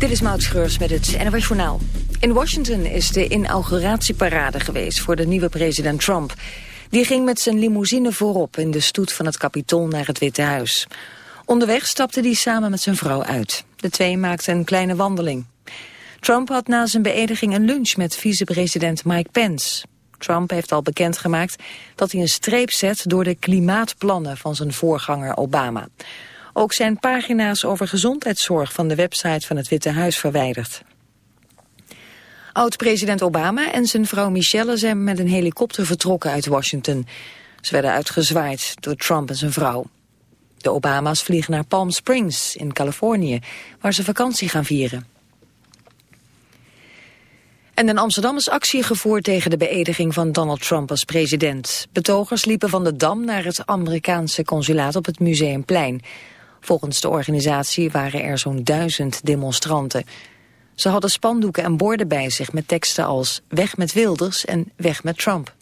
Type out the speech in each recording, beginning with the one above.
Dit is Maud Schreurs met het NWS Journaal. In Washington is de inauguratieparade geweest voor de nieuwe president Trump. Die ging met zijn limousine voorop in de stoet van het Capitool naar het Witte Huis. Onderweg stapte hij samen met zijn vrouw uit. De twee maakten een kleine wandeling. Trump had na zijn beëdiging een lunch met vicepresident Mike Pence. Trump heeft al bekendgemaakt dat hij een streep zet door de klimaatplannen van zijn voorganger Obama. Ook zijn pagina's over gezondheidszorg van de website van het Witte Huis verwijderd. Oud-president Obama en zijn vrouw Michelle zijn met een helikopter vertrokken uit Washington. Ze werden uitgezwaaid door Trump en zijn vrouw. De Obama's vliegen naar Palm Springs in Californië, waar ze vakantie gaan vieren. En in Amsterdam is actie gevoerd tegen de beëdiging van Donald Trump als president. Betogers liepen van de Dam naar het Amerikaanse consulaat op het Museumplein. Volgens de organisatie waren er zo'n duizend demonstranten. Ze hadden spandoeken en borden bij zich met teksten als weg met Wilders en weg met Trump.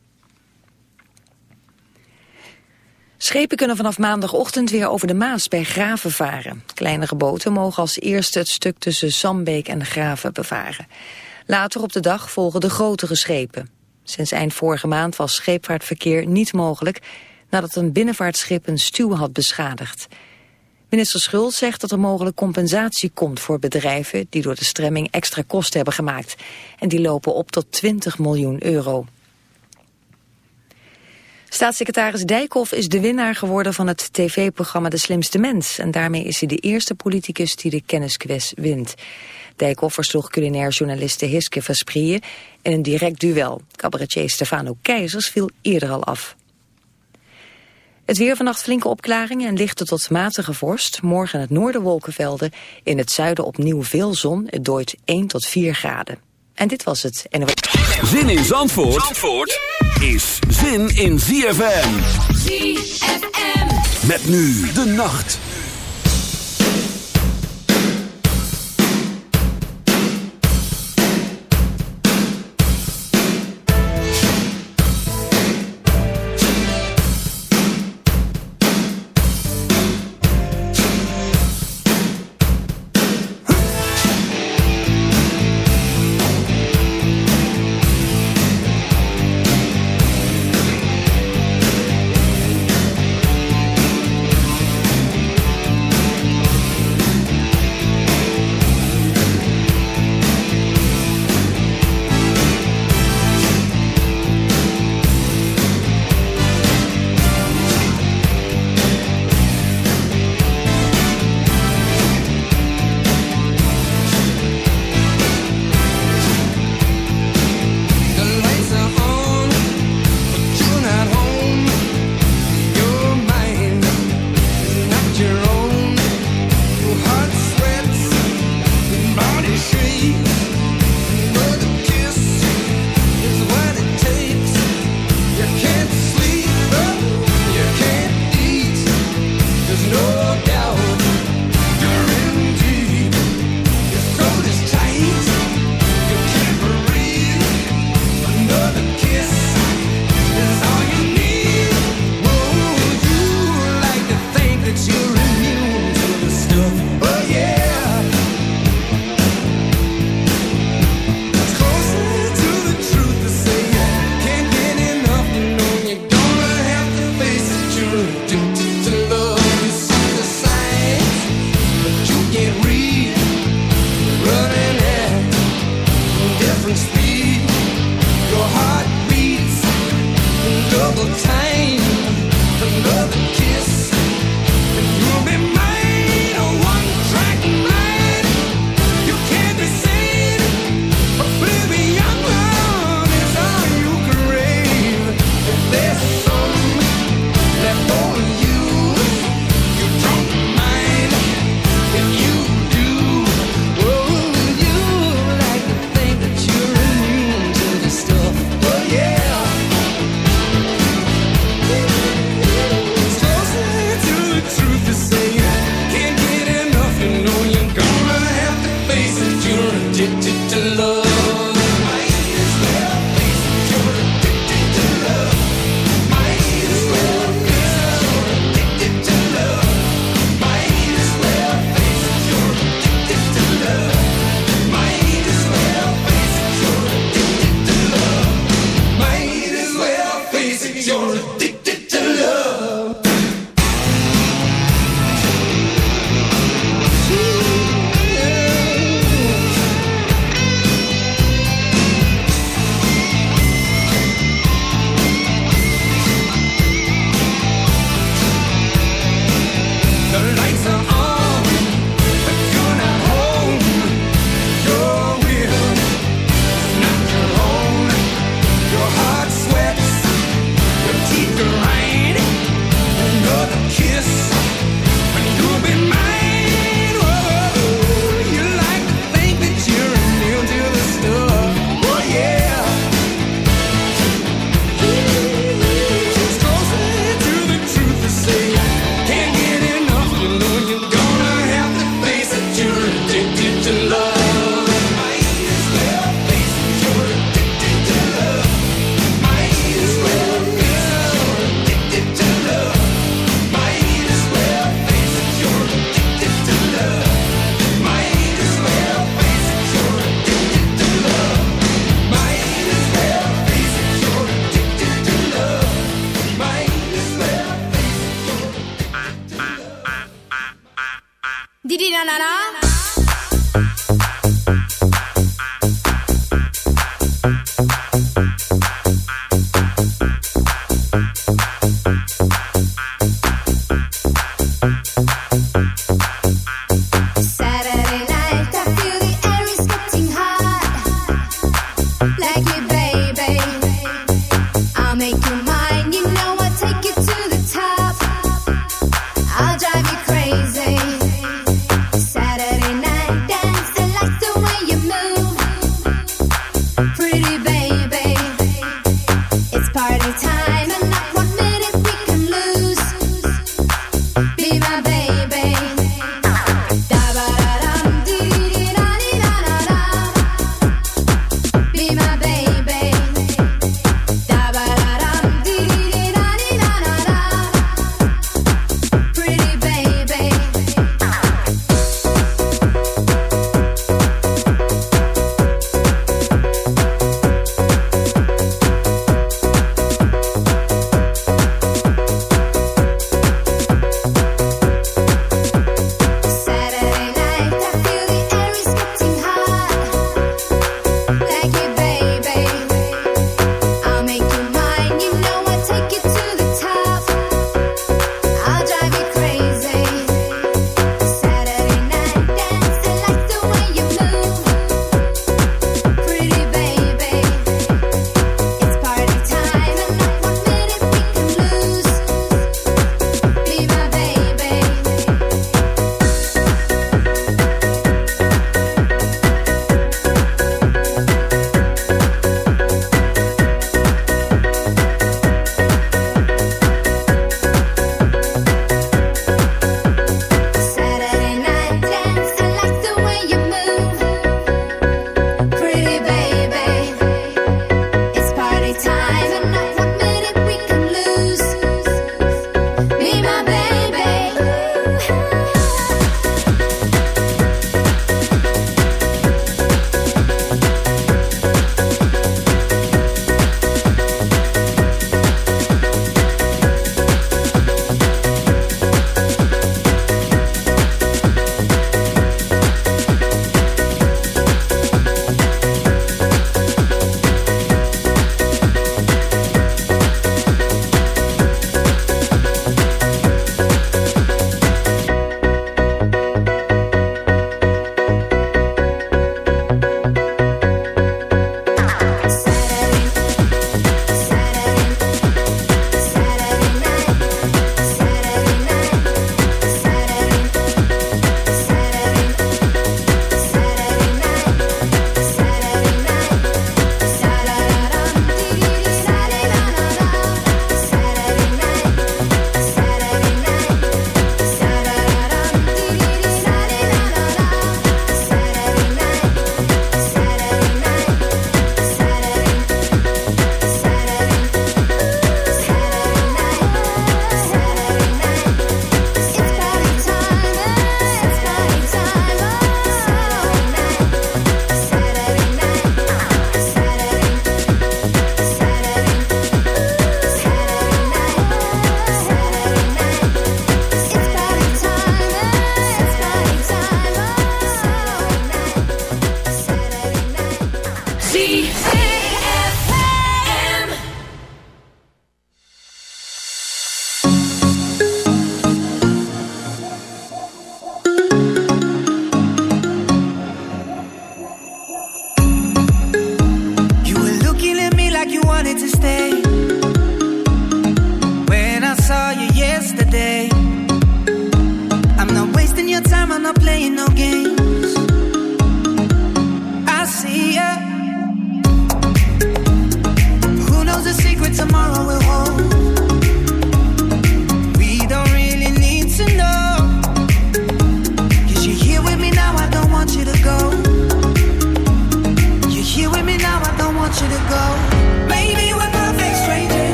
Schepen kunnen vanaf maandagochtend weer over de Maas bij Graven varen. Kleinere boten mogen als eerste het stuk tussen Sambeek en Graven bevaren. Later op de dag volgen de grotere schepen. Sinds eind vorige maand was scheepvaartverkeer niet mogelijk... nadat een binnenvaartschip een stuw had beschadigd. Minister Schulz zegt dat er mogelijk compensatie komt voor bedrijven... die door de stremming extra kosten hebben gemaakt. En die lopen op tot 20 miljoen euro. Staatssecretaris Dijkhoff is de winnaar geworden van het tv-programma De Slimste Mens. En daarmee is hij de eerste politicus die de kennisquiz wint. Dijkhoff versloeg culinair journaliste Hiske Versprieën in een direct duel. Cabaretier Stefano Keizers viel eerder al af. Het weer vannacht flinke opklaringen en lichte tot matige vorst. Morgen in het noorden wolkenvelden. In het zuiden opnieuw veel zon. Het dooit 1 tot 4 graden. En dit was het. Zin in Zandvoort, Zandvoort is zin in ZFM. ZFM. Met nu de nacht.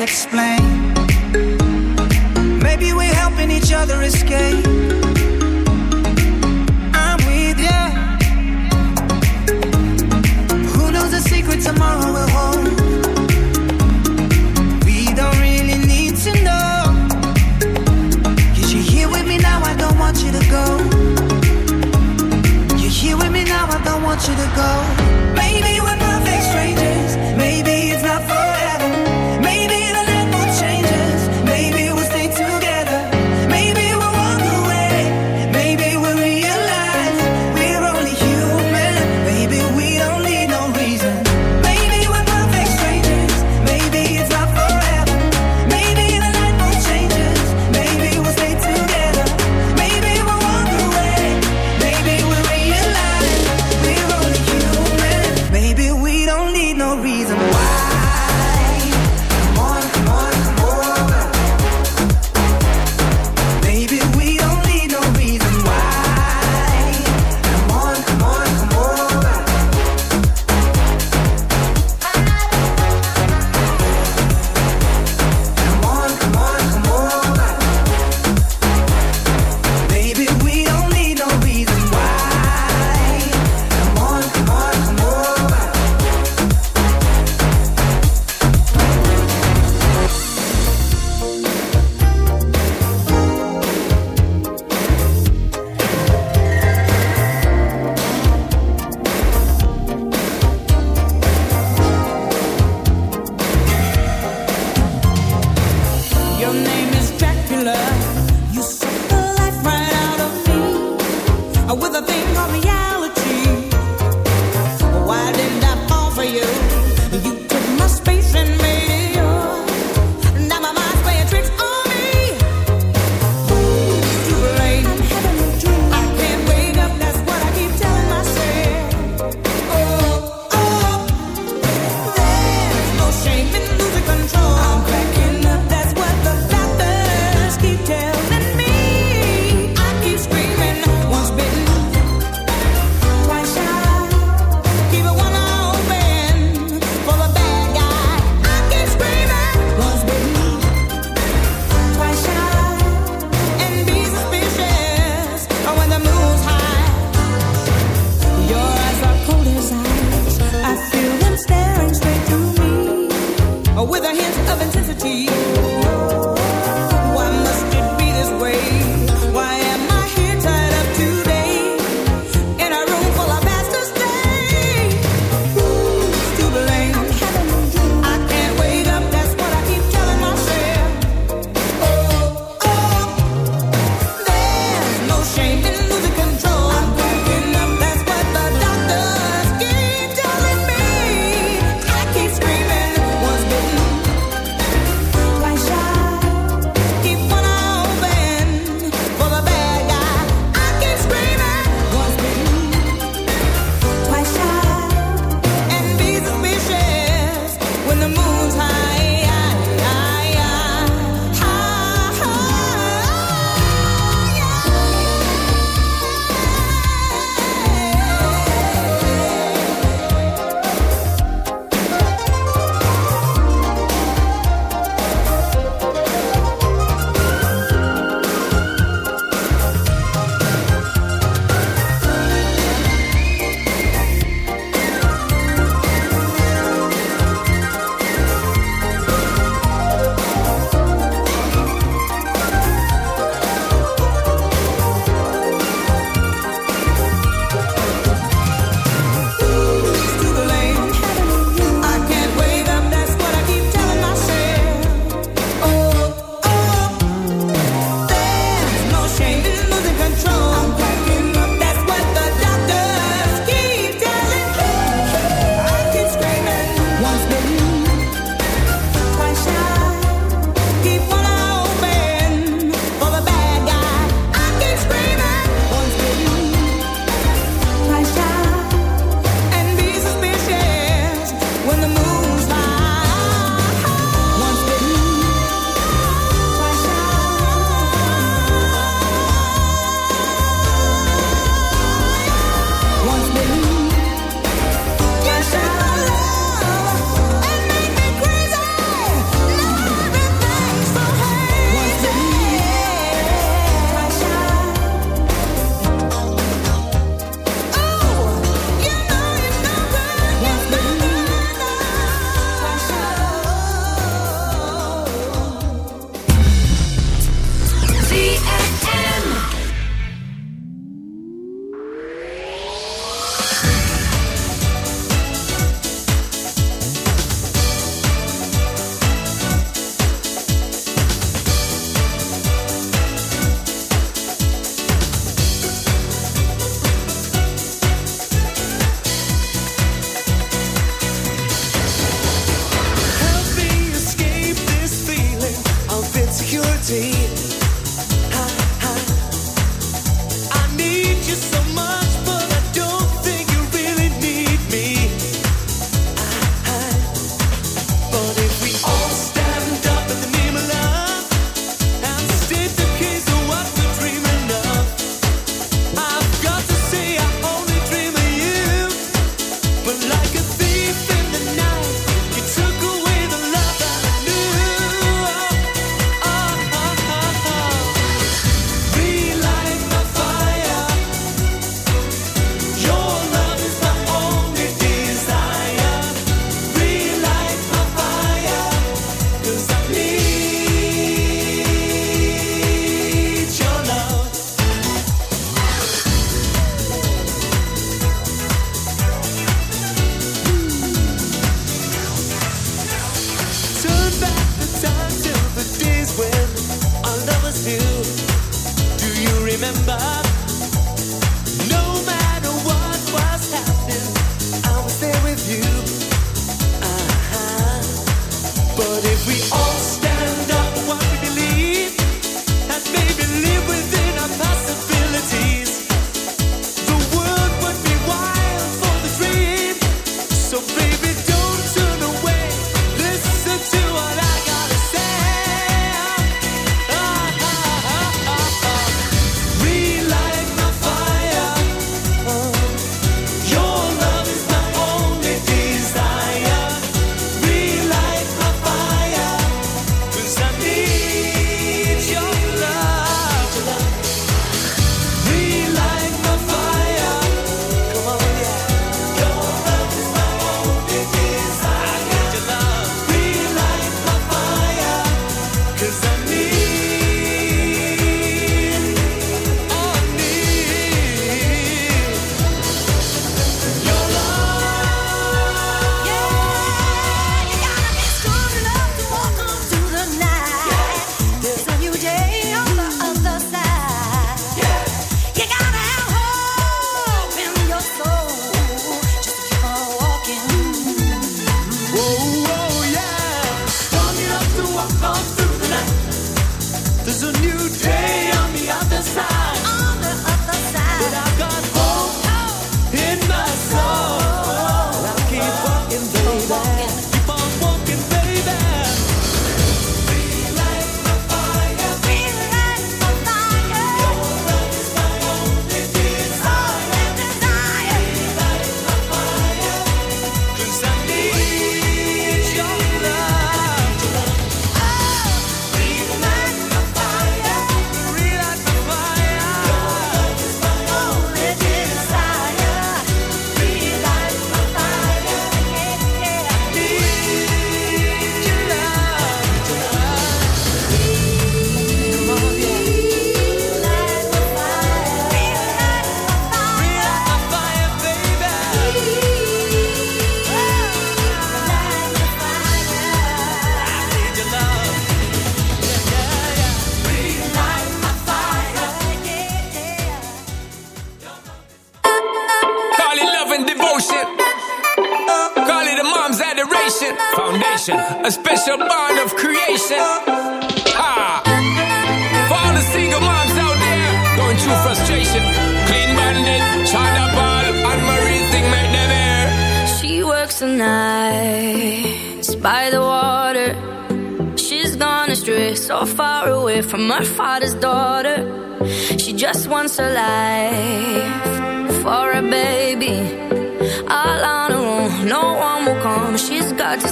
Explain.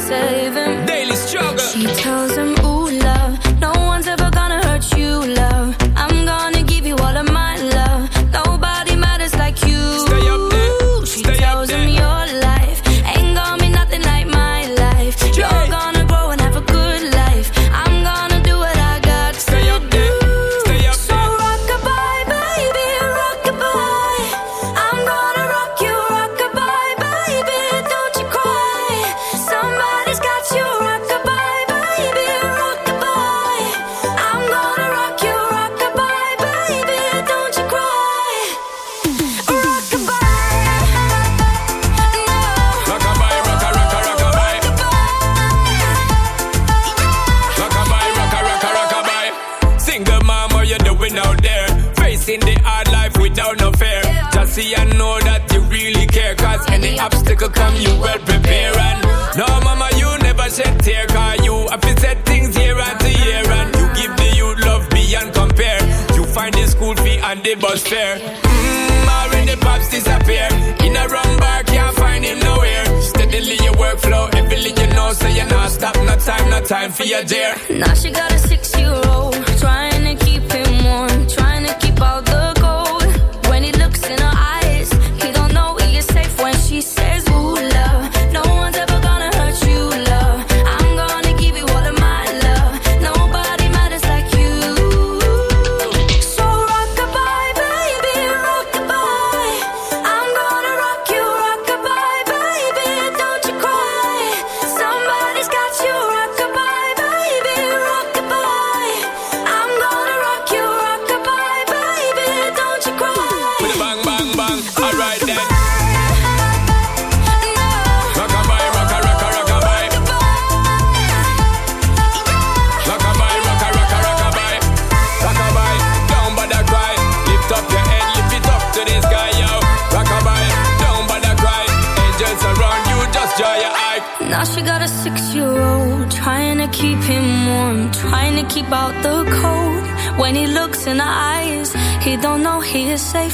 saving. you, dear. Now she got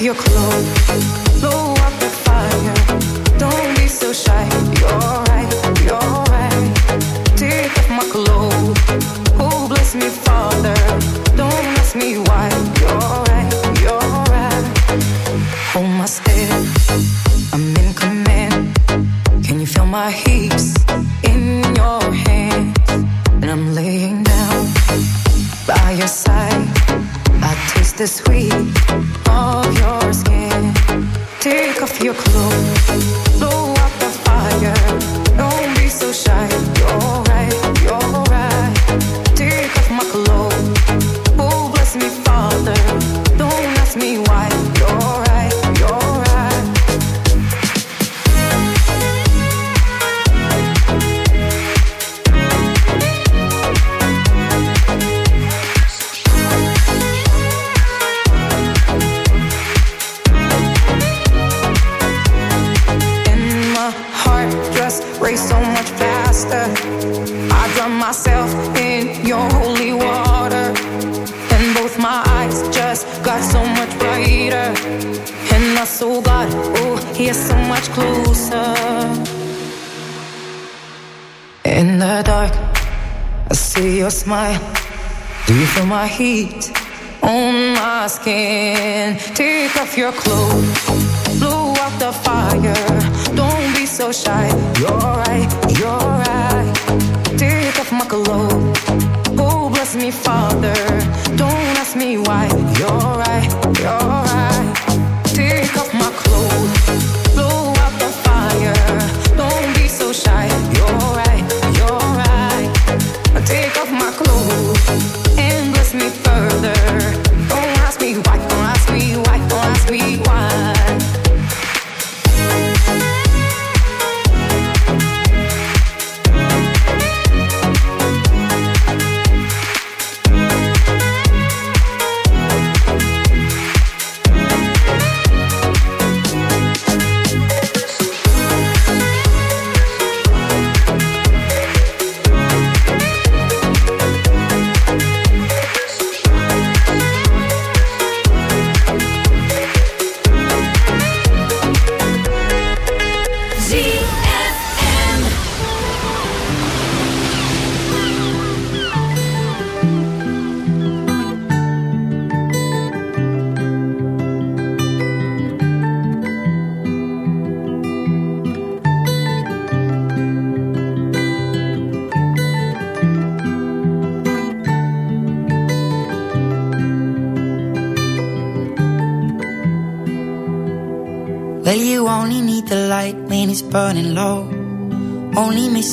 your clothes, heat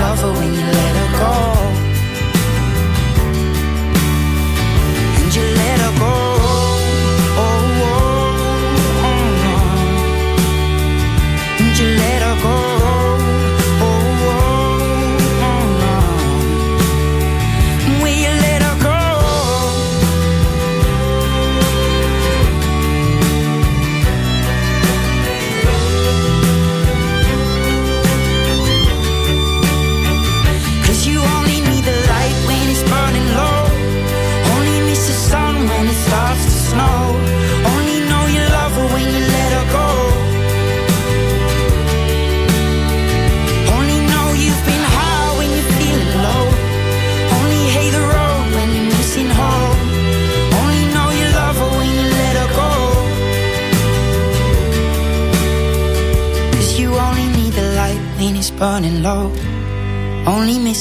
lover when you let her go.